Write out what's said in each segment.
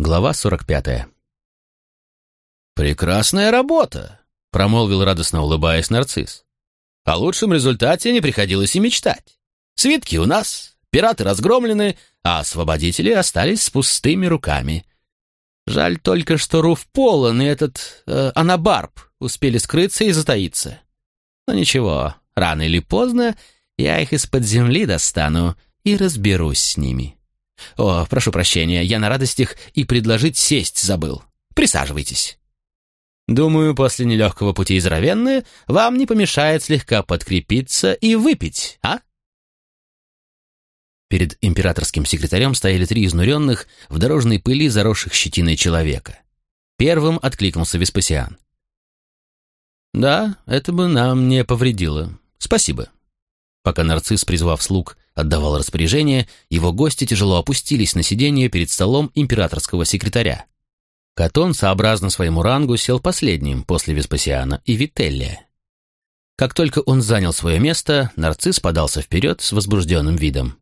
Глава 45. «Прекрасная работа!» — промолвил радостно улыбаясь нарцисс. «О лучшем результате не приходилось и мечтать. Свитки у нас, пираты разгромлены, а освободители остались с пустыми руками. Жаль только, что Руф Полон и этот э, Анабарб успели скрыться и затаиться. Но ничего, рано или поздно я их из-под земли достану и разберусь с ними. О, прошу прощения, я на радостях и предложить сесть забыл. Присаживайтесь. Думаю, после нелегкого пути из Равенны вам не помешает слегка подкрепиться и выпить, а? Перед императорским секретарем стояли три изнуренных, в дорожной пыли заросших щетиной человека. Первым откликнулся Веспасиан. «Да, это бы нам не повредило. Спасибо». Пока нарцисс, призвав слуг, отдавал распоряжение, его гости тяжело опустились на сиденье перед столом императорского секретаря. Катон, сообразно своему рангу, сел последним после Веспасиана и Вителлия. Как только он занял свое место, нарцисс подался вперед с возбужденным видом.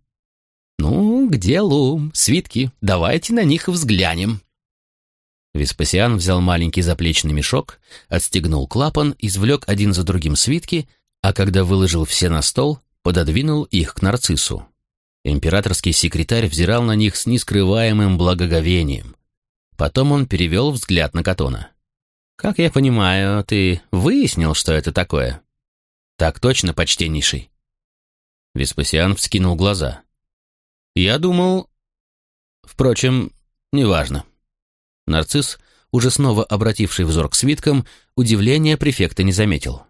«Ну, где лум? Свитки, давайте на них взглянем». Веспасиан взял маленький заплечный мешок, отстегнул клапан, извлек один за другим свитки, а когда выложил все на стол, пододвинул их к нарциссу. Императорский секретарь взирал на них с нескрываемым благоговением. Потом он перевел взгляд на Катона. «Как я понимаю, ты выяснил, что это такое?» «Так точно, почтеннейший». Веспасиан вскинул глаза. Я думал... Впрочем, неважно. Нарцисс, уже снова обративший взор к свиткам, удивления префекта не заметил.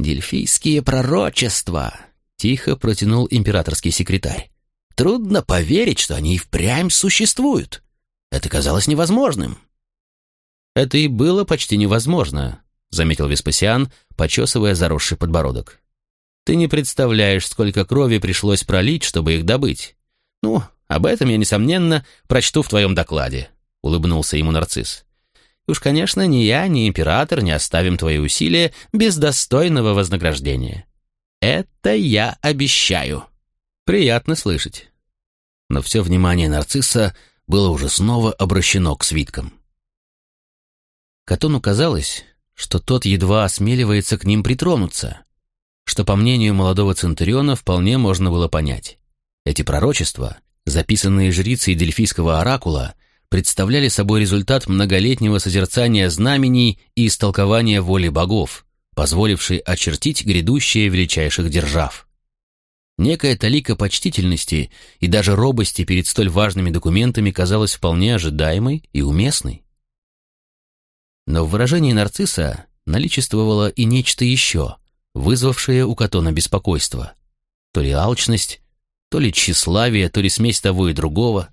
«Дельфийские пророчества!» — тихо протянул императорский секретарь. «Трудно поверить, что они и впрямь существуют. Это казалось невозможным». «Это и было почти невозможно», — заметил Веспасиан, почесывая заросший подбородок. «Ты не представляешь, сколько крови пришлось пролить, чтобы их добыть. «Ну, об этом я, несомненно, прочту в твоем докладе», — улыбнулся ему нарцисс. «И уж, конечно, ни я, ни император не оставим твои усилия без достойного вознаграждения. Это я обещаю». «Приятно слышать». Но все внимание нарцисса было уже снова обращено к свиткам. Катону казалось, что тот едва осмеливается к ним притронуться, что, по мнению молодого Центуриона, вполне можно было понять. Эти пророчества, записанные жрицей Дельфийского оракула, представляли собой результат многолетнего созерцания знамений и истолкования воли богов, позволившей очертить грядущее величайших держав. Некая талика почтительности и даже робости перед столь важными документами казалась вполне ожидаемой и уместной. Но в выражении нарцисса наличествовало и нечто еще, вызвавшее у Катона беспокойство. То ли алчность, то ли тщеславие, то ли смесь того и другого.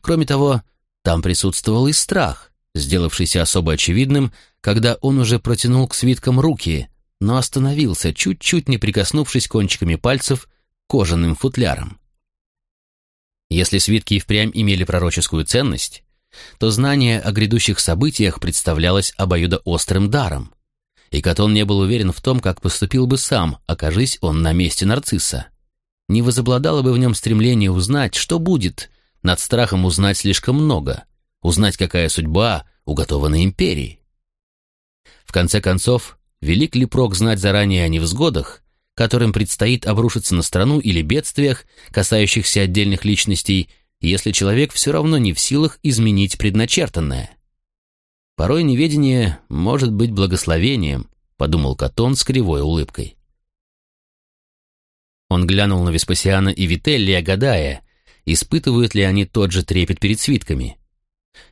Кроме того, там присутствовал и страх, сделавшийся особо очевидным, когда он уже протянул к свиткам руки, но остановился, чуть-чуть не прикоснувшись кончиками пальцев кожаным футлярам. Если свитки и впрямь имели пророческую ценность, то знание о грядущих событиях представлялось обоюдоострым даром, и Катон не был уверен в том, как поступил бы сам, окажись он на месте нарцисса не возобладало бы в нем стремление узнать, что будет, над страхом узнать слишком много, узнать, какая судьба уготована империи. В конце концов, велик ли прок знать заранее о невзгодах, которым предстоит обрушиться на страну или бедствиях, касающихся отдельных личностей, если человек все равно не в силах изменить предначертанное? Порой неведение может быть благословением, подумал Катон с кривой улыбкой. Он глянул на Веспасиана и Вителлия, гадая, испытывают ли они тот же трепет перед свитками.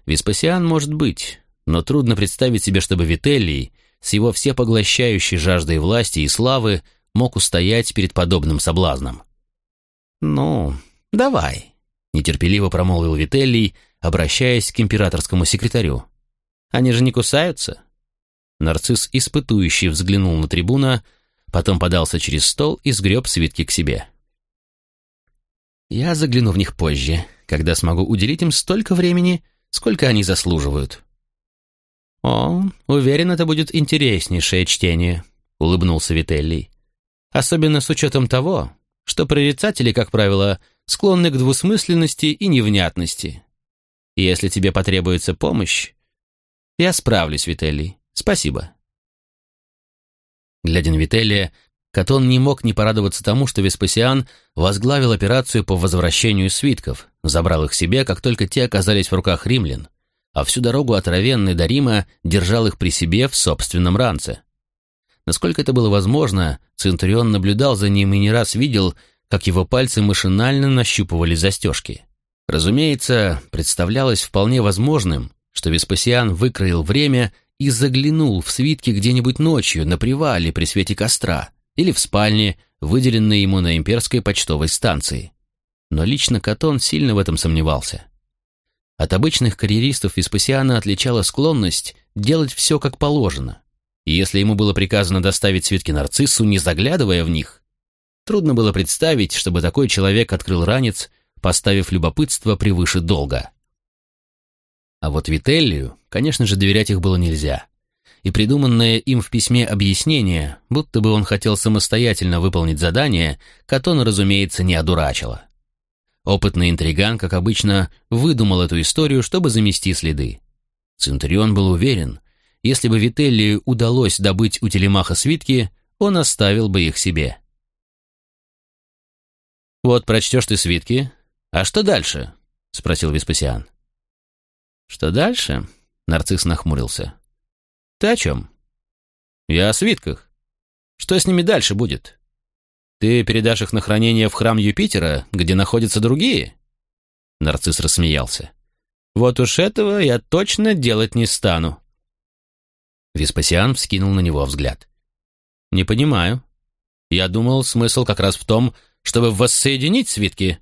Веспасиан может быть, но трудно представить себе, чтобы Вителлий с его всепоглощающей жаждой власти и славы мог устоять перед подобным соблазном. «Ну, давай», — нетерпеливо промолвил Вителлий, обращаясь к императорскому секретарю. «Они же не кусаются?» Нарцисс, испытующий, взглянул на трибуна, — потом подался через стол и сгреб свитки к себе. «Я загляну в них позже, когда смогу уделить им столько времени, сколько они заслуживают». «О, уверен, это будет интереснейшее чтение», — улыбнулся Вителлий. «Особенно с учетом того, что прорицатели, как правило, склонны к двусмысленности и невнятности. Если тебе потребуется помощь, я справлюсь, Вителлий. Спасибо. Глядя на Вителлия, Катон не мог не порадоваться тому, что Веспасиан возглавил операцию по возвращению свитков, забрал их себе, как только те оказались в руках римлян, а всю дорогу от Равенны до Рима держал их при себе в собственном ранце. Насколько это было возможно, Центурион наблюдал за ним и не раз видел, как его пальцы машинально нащупывали застежки. Разумеется, представлялось вполне возможным, что Веспасиан выкроил время и заглянул в свитки где-нибудь ночью на привале при свете костра или в спальне, выделенной ему на имперской почтовой станции. Но лично Катон сильно в этом сомневался. От обычных карьеристов Веспасиана отличала склонность делать все как положено. И если ему было приказано доставить свитки нарциссу, не заглядывая в них, трудно было представить, чтобы такой человек открыл ранец поставив любопытство превыше долга. А вот Вителлию, конечно же, доверять их было нельзя. И придуманное им в письме объяснение, будто бы он хотел самостоятельно выполнить задание, Катона, разумеется, не одурачило. Опытный интриган, как обычно, выдумал эту историю, чтобы замести следы. Центурион был уверен, если бы Вителлию удалось добыть у Телемаха свитки, он оставил бы их себе. «Вот прочтешь ты свитки, «А что дальше?» — спросил Веспасиан. «Что дальше?» — нарцисс нахмурился. «Ты о чем?» «Я о свитках. Что с ними дальше будет? Ты передашь их на хранение в храм Юпитера, где находятся другие?» Нарцисс рассмеялся. «Вот уж этого я точно делать не стану». Веспасиан вскинул на него взгляд. «Не понимаю. Я думал, смысл как раз в том, чтобы воссоединить свитки».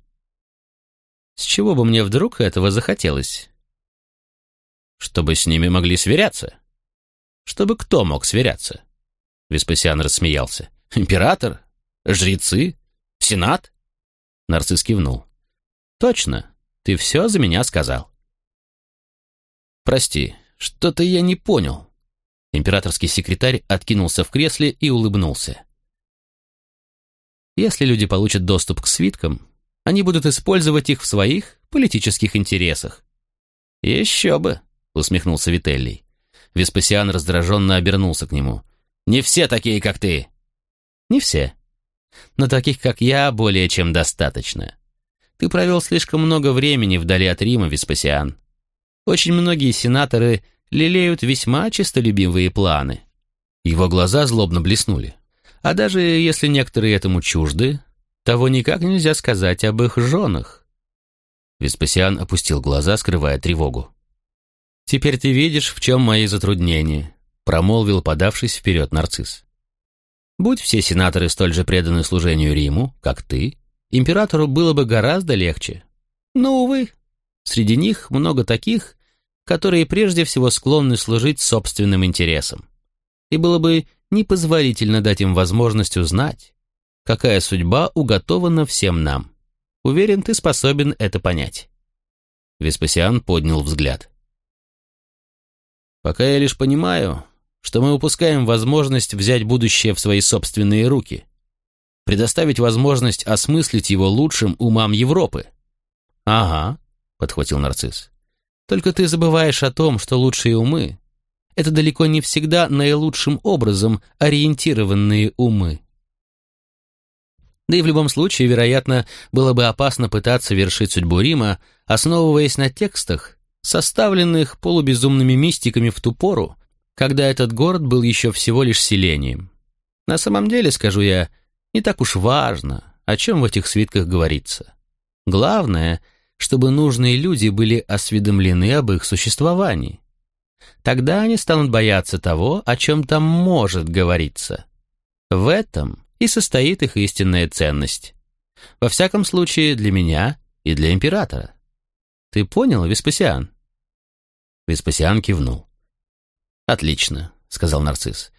С чего бы мне вдруг этого захотелось? Чтобы с ними могли сверяться. Чтобы кто мог сверяться? Веспасиан рассмеялся. Император? Жрецы? Сенат? Нарцисс кивнул. Точно, ты все за меня сказал. Прости, что-то я не понял. Императорский секретарь откинулся в кресле и улыбнулся. Если люди получат доступ к свиткам, они будут использовать их в своих политических интересах. «Еще бы!» — усмехнулся Вителлий. Веспасиан раздраженно обернулся к нему. «Не все такие, как ты!» «Не все. Но таких, как я, более чем достаточно. Ты провел слишком много времени вдали от Рима, Веспасиан. Очень многие сенаторы лелеют весьма честолюбивые планы». Его глаза злобно блеснули. А даже если некоторые этому чужды, того никак нельзя сказать об их женах. Веспасиан опустил глаза, скрывая тревогу. «Теперь ты видишь, в чем мои затруднения», — промолвил, подавшись вперед нарцисс. «Будь все сенаторы столь же преданы служению Риму, как ты, императору было бы гораздо легче. Но, увы, среди них много таких, которые прежде всего склонны служить собственным интересам. И было бы непозволительно дать им возможность узнать, какая судьба уготована всем нам. Уверен, ты способен это понять». Веспасиан поднял взгляд. «Пока я лишь понимаю, что мы упускаем возможность взять будущее в свои собственные руки, предоставить возможность осмыслить его лучшим умам Европы». «Ага», — подхватил нарцисс. «Только ты забываешь о том, что лучшие умы — это далеко не всегда наилучшим образом ориентированные умы. Да и в любом случае, вероятно, было бы опасно пытаться вершить судьбу Рима, основываясь на текстах, составленных полубезумными мистиками в ту пору, когда этот город был еще всего лишь селением. На самом деле, скажу я, не так уж важно, о чем в этих свитках говорится. Главное, чтобы нужные люди были осведомлены об их существовании. Тогда они станут бояться того, о чем там может говориться. В этом и состоит их истинная ценность. Во всяком случае, для меня и для императора. Ты понял, Веспасиан?» Веспасиан кивнул. «Отлично», — сказал нарцисс.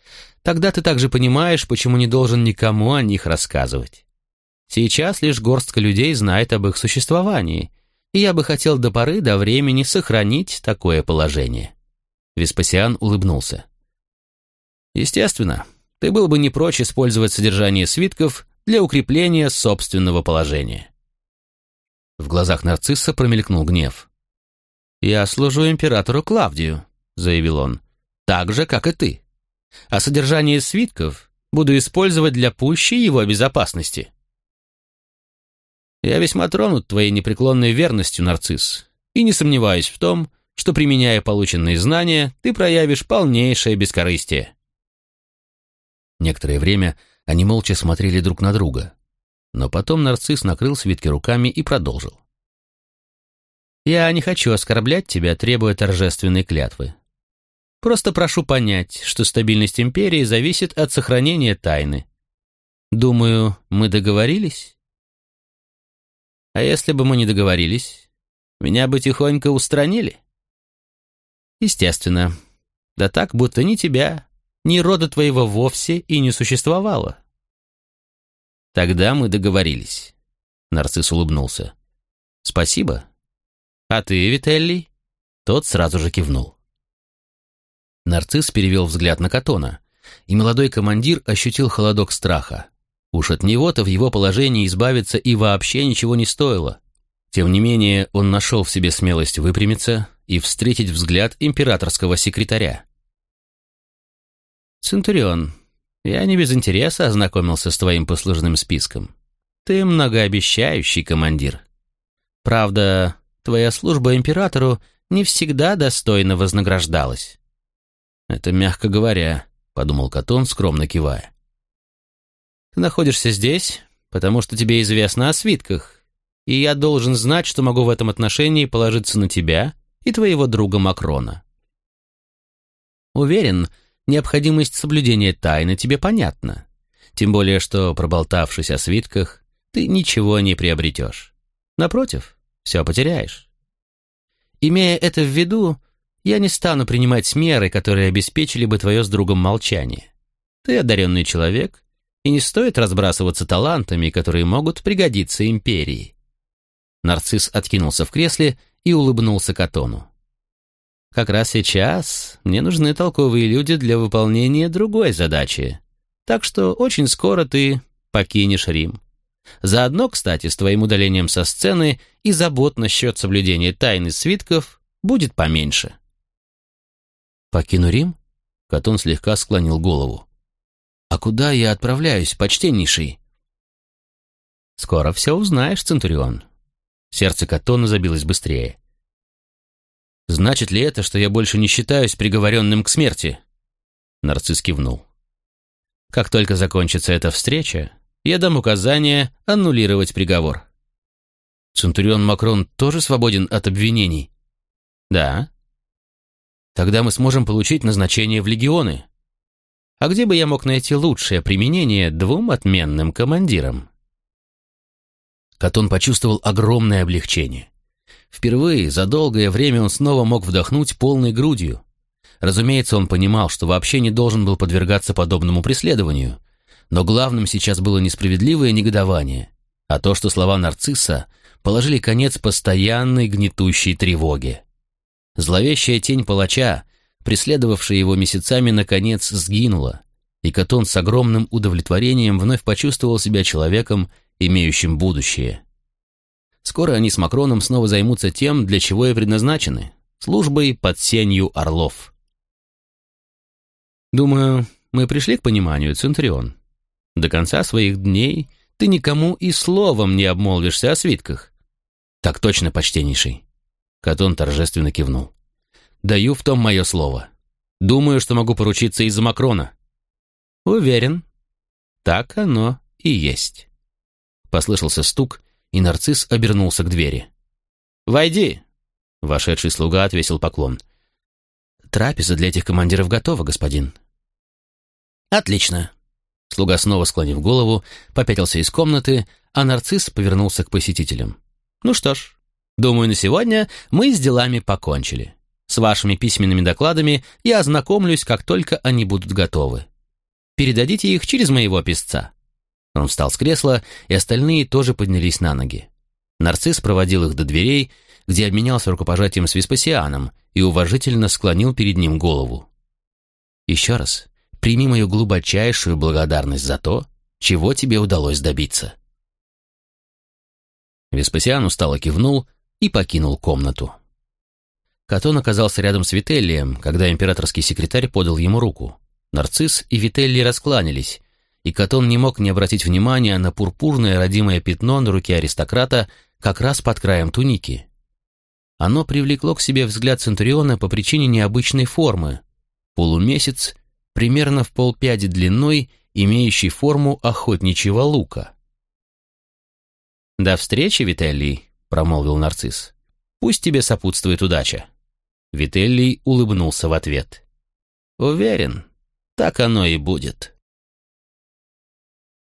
«Тогда ты также понимаешь, почему не должен никому о них рассказывать. Сейчас лишь горстка людей знает об их существовании, и я бы хотел до поры до времени сохранить такое положение». Веспасиан улыбнулся. «Естественно, ты был бы не прочь использовать содержание свитков для укрепления собственного положения. В глазах нарцисса промелькнул гнев. «Я служу императору Клавдию», — заявил он, — «так же, как и ты. А содержание свитков буду использовать для пущей его безопасности». «Я весьма тронут твоей непреклонной верностью, нарцисс, и не сомневаюсь в том, что, применяя полученные знания, ты проявишь полнейшее бескорыстие». Некоторое время они молча смотрели друг на друга, но потом нарцисс накрыл свитки руками и продолжил. Я не хочу оскорблять тебя, требуя торжественной клятвы. Просто прошу понять, что стабильность империи зависит от сохранения тайны. Думаю, мы договорились? А если бы мы не договорились, меня бы тихонько устранили? Естественно. Да так, будто ни тебя, ни рода твоего вовсе и не существовало. Тогда мы договорились. Нарцисс улыбнулся. Спасибо. «А ты, Вителли?» Тот сразу же кивнул. Нарцисс перевел взгляд на Катона, и молодой командир ощутил холодок страха. Уж от него-то в его положении избавиться и вообще ничего не стоило. Тем не менее, он нашел в себе смелость выпрямиться и встретить взгляд императорского секретаря. «Центурион, я не без интереса ознакомился с твоим послужным списком. Ты многообещающий командир. Правда, твоя служба императору не всегда достойно вознаграждалась». «Это мягко говоря», — подумал Катон, скромно кивая. «Ты находишься здесь, потому что тебе известно о свитках, и я должен знать, что могу в этом отношении положиться на тебя и твоего друга Макрона. Уверен, необходимость соблюдения тайны тебе понятна, тем более что, проболтавшись о свитках, ты ничего не приобретешь. Напротив, все потеряешь. Имея это в виду, я не стану принимать меры, которые обеспечили бы твое с другом молчание. Ты одаренный человек, и не стоит разбрасываться талантами, которые могут пригодиться империи. Нарцисс откинулся в кресле и улыбнулся Катону. «Как раз сейчас мне нужны толковые люди для выполнения другой задачи, так что очень скоро ты покинешь Рим. Заодно, кстати, с твоим удалением со сцены и забот насчет соблюдения тайны свитков будет поменьше. «Покину Рим?» Катон слегка склонил голову. «А куда я отправляюсь, почтеннейший?» «Скоро все узнаешь, Центурион». Сердце Катона забилось быстрее. «Значит ли это, что я больше не считаюсь приговоренным к смерти?» Нарцисс кивнул. «Как только закончится эта встреча, я дам указание аннулировать приговор. Центурион Макрон тоже свободен от обвинений? Да. Тогда мы сможем получить назначение в легионы. А где бы я мог найти лучшее применение двум отменным командирам? Катон почувствовал огромное облегчение. Впервые за долгое время он снова мог вдохнуть полной грудью. Разумеется, он понимал, что вообще не должен был подвергаться подобному преследованию, но главным сейчас было несправедливое негодование, а то, что слова нарцисса положили конец постоянной гнетущей тревоге. Зловещая тень палача, преследовавшая его месяцами, наконец сгинула, и Катон с огромным удовлетворением вновь почувствовал себя человеком, имеющим будущее. Скоро они с Макроном снова займутся тем, для чего и предназначены — службой под сенью орлов. «Думаю, мы пришли к пониманию, Центурион», до конца своих дней ты никому и словом не обмолвишься о свитках. Так точно, почтеннейший. Катон торжественно кивнул. Даю в том мое слово. Думаю, что могу поручиться из-за Макрона. Уверен. Так оно и есть. Послышался стук, и нарцисс обернулся к двери. «Войди!» Вошедший слуга отвесил поклон. «Трапеза для этих командиров готова, господин». «Отлично. Слуга, снова склонив голову, попятился из комнаты, а нарцисс повернулся к посетителям. «Ну что ж, думаю, на сегодня мы с делами покончили. С вашими письменными докладами я ознакомлюсь, как только они будут готовы. Передадите их через моего писца». Он встал с кресла, и остальные тоже поднялись на ноги. Нарцисс проводил их до дверей, где обменялся рукопожатием с Веспасианом и уважительно склонил перед ним голову. «Еще раз Прими мою глубочайшую благодарность за то, чего тебе удалось добиться». Веспасиан устало кивнул и покинул комнату. Катон оказался рядом с Вителлием, когда императорский секретарь подал ему руку. Нарцисс и Вителли раскланялись, и Катон не мог не обратить внимания на пурпурное родимое пятно на руке аристократа как раз под краем туники. Оно привлекло к себе взгляд Центуриона по причине необычной формы. Полумесяц, примерно в полпяди длиной, имеющий форму охотничьего лука. «До встречи, Вителлий», — промолвил нарцисс. «Пусть тебе сопутствует удача». Вителлий улыбнулся в ответ. «Уверен, так оно и будет».